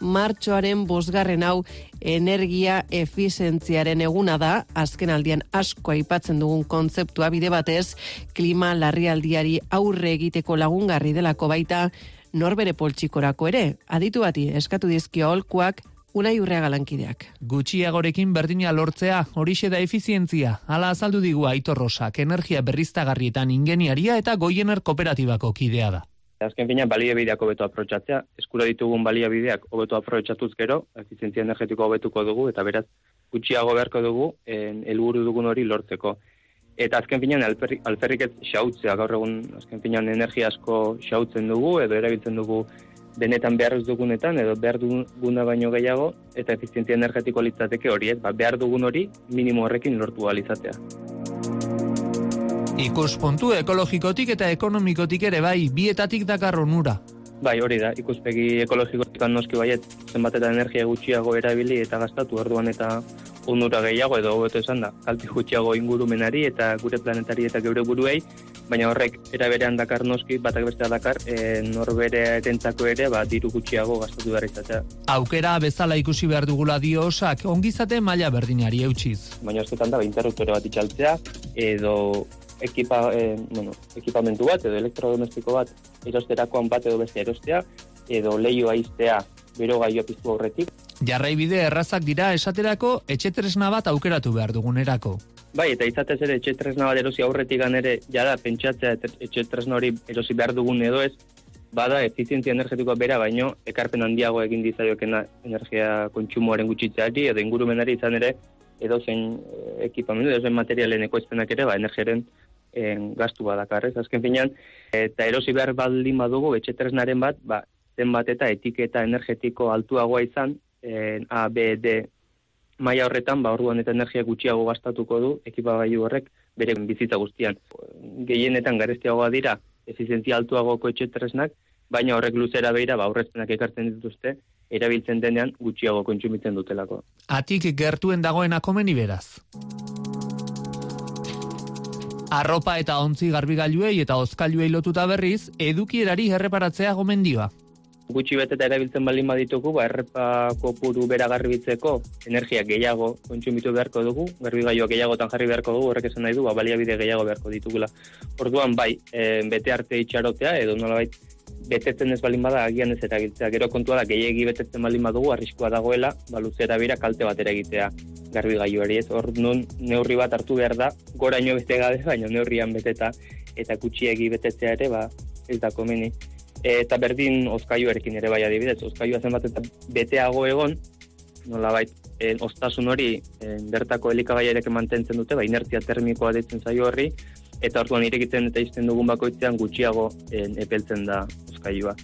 martxoaren bosgarren hau energia efizentziaren eguna da, azken aldian asko aipatzen dugun kontzeptua bide batez, klima larrialdiari aurre egiteko lagungarri delako baita, norbere poltsikorako ere, aditu bati eskatu dizkio holkuak Unai urrea galankideak. Gutxiagorekin berdina lortzea, horixe da efizientzia, ala azaldu digu aitorrosak, energia berriztagarrietan ingeniaria eta goiener kooperatibako kidea da. Azken fina, baliabideak hobeto aprotxatzea, eskura ditugun baliabideak hobeto aprotxatuz gero, efizientzia energetiko hobetuko dugu, eta beraz, gutxiago beharko dugu, helburu dugun hori lortzeko. Eta azken finean, alferrik ez xautzea, gaur egun, azken finean, energia asko xautzen dugu, edo erabiltzen dugu benetan behar ez dugunetan, edo behar duguna baino gehiago, eta efizientzia energetiko litzateke hori, ez, ba, behar dugun hori minimo horrekin lortu alizatea. Ikuspuntu ekologikotik eta ekonomikotik ere bai, bietatik dakar onura. Bai, hori da, ikuspegi ekologikotik noski baiet, zenbat eta energia gutxiago erabili eta gastatu orduan eta onura gehiago edo hobeto esan da, kalti gutxiago ingurumenari eta gure planetari eta geure buruei, baina horrek eraberean dakar noski, batak bestea dakar, e, norbere erentzako ere, ba, diru gutxiago gastatu behar izatea. Aukera bezala ikusi behar dugula dio osak, ongizate maila berdinari eutxiz. Baina azketan da, interruptore bat itxaltzea, edo ekipa, e, bueno, ekipamentu bat, edo elektrodomestiko bat, erosterakoan bat edo beste erostea, edo lehioa iztea, bero gaioa piztu horretik. Jarraibide errazak dira esaterako etxetresna bat aukeratu behar dugunerako. Bai, eta izatez ere etxe tresna bat erosi aurretik ere, jada, pentsatzea etxe tresna hori erosi behar dugun edo ez, bada, efizientzia energetikoa bera, baino, ekarpen handiago egin dizaiokena energia kontsumoaren gutxitzeari, edo ingurumenari izan ere, edo zen eh, ekipamendu, edo zen materialen ekoizpenak ere, ba, energiaren en, gastu badakarrez. Azken finean, eta erosi behar baldin badugu, etxe tresnaren bat, ba, zenbat eta etiketa energetiko altuagoa izan, en, A, B, D, maila horretan, ba, orduan eta energia gutxiago gastatuko du, ekipagailu horrek, bere bizitza guztian. Gehienetan garestiagoa dira, efizientzia altuagoko etxetresnak, baina horrek luzera behira, ba, aurrezpenak ekartzen dituzte, erabiltzen denean gutxiago kontsumitzen dutelako. Atik gertuen dagoen akomeni beraz. Arropa eta ontzi garbigailuei eta ozkailuei lotuta berriz, edukierari erreparatzea gomendioa gutxi beteta erabiltzen baldin baditugu, ba, errepa kopuru bera garbitzeko energia gehiago kontsumitu beharko dugu, garbigailoa gehiagotan jarri beharko dugu, horrek esan nahi du, ba, baliabide gehiago beharko ditugula. Orduan, bai, e, bete arte itxarotea, edo nolabait, betetzen ez baldin bada agian ez erabiltzea. Gero kontua da, gehiagi betetzen baldin badugu, arriskoa dagoela, ba, luzera bira kalte bat egitea garbigailuari ez. Hor nun neurri bat hartu behar da, goraino bete gabe, baina neurrian beteta, eta kutsiegi betetzea ere, ba, ez da komeni eta berdin ozkaiuarekin ere bai adibidez, ozkailua zenbat eta beteago egon, nola bai, en, ostasun hori en, bertako elikagaiarek mantentzen dute, ba, inertzia termikoa deitzen zaio horri, eta orduan irekitzen eta izten dugun bakoitzean gutxiago en, epeltzen da ozkailua.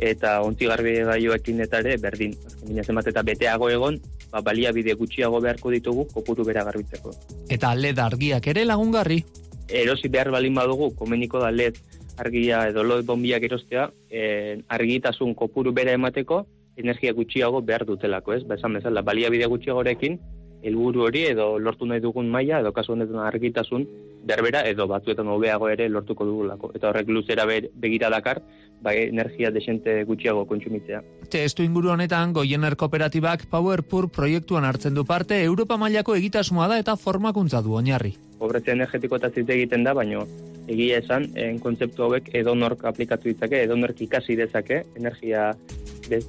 Eta ontzi garbi gaioekin eta ere, berdin, azken zenbat eta beteago egon, ba, baliabide gutxiago beharko ditugu kopuru bera garbitzeko. Eta led argiak ere lagungarri? Erosi behar balin badugu, komeniko da led argia edo loe bombiak erostea, e, argitasun kopuru bere emateko, energia gutxiago behar dutelako, ez? Ba, esan bezala, baliabide gutxiagorekin, helburu hori edo lortu nahi dugun maila edo kasu honetan argitasun berbera edo batzuetan hobeago ere lortuko dugulako. Eta horrek luzera begira dakar, bai energia desente gutxiago kontsumitzea. Testu inguru honetan Goiener Kooperatibak PowerPur proiektuan hartzen du parte Europa mailako egitasmoa da eta formakuntza du oinarri. Pobrezia energetiko eta zite egiten da, baino egia esan, en kontzeptu hauek edonork aplikatu ditzake, edonork ikasi dezake energia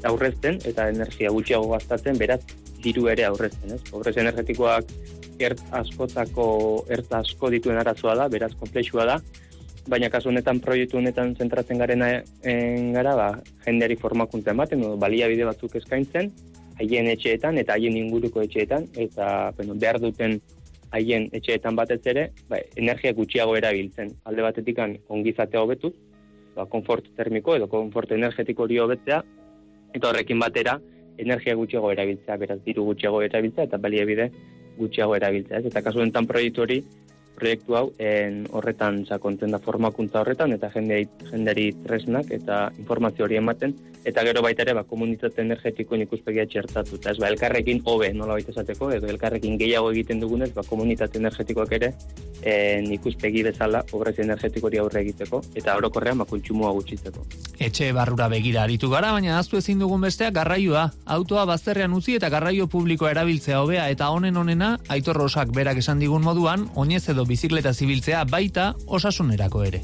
aurrezten eta energia gutxiago gastatzen, beraz, diru ere aurrezten, ez? Pobrezia energetikoak ert askotako ert asko dituen arazoa da, beraz konplexua da, baina kasu honetan proiektu honetan zentratzen garena en gara, ba, jendeari formakuntza ematen, no, baliabide batzuk eskaintzen, haien etxeetan eta haien inguruko etxeetan, eta bueno, behar duten haien etxeetan batez ere, ba, energia gutxiago erabiltzen. Alde batetik ongizatea hobetuz, ba, konfort termiko edo konfort energetiko hori hobetzea, eta horrekin batera, energia gutxiago erabiltzea, beraz diru gutxiago erabiltzea, eta baliabide gutxiago erabiltzea. Ez? Eta kasu enten proiektu hori, proiektu hau en horretan sakontzen da formakuntza horretan eta jenderi, jenderi tresnak eta informazio hori ematen eta gero baita ere ba, komunitate energetikoen ikuspegia txertatu eta ez ba, elkarrekin hobe nola baita esateko edo elkarrekin gehiago egiten dugunez ba, komunitate energetikoak ere en ikuspegi bezala pobrezia energetikori aurre egiteko eta orokorrean ba, kontsumoa gutxitzeko. Etxe barrura begira aritu gara, baina aztu ezin dugun besteak garraioa. Autoa bazterrean utzi eta garraio publikoa erabiltzea hobea eta honen honena, aitorrosak berak esan digun moduan, oinez edo bizikleta zibiltzea baita osasunerako ere.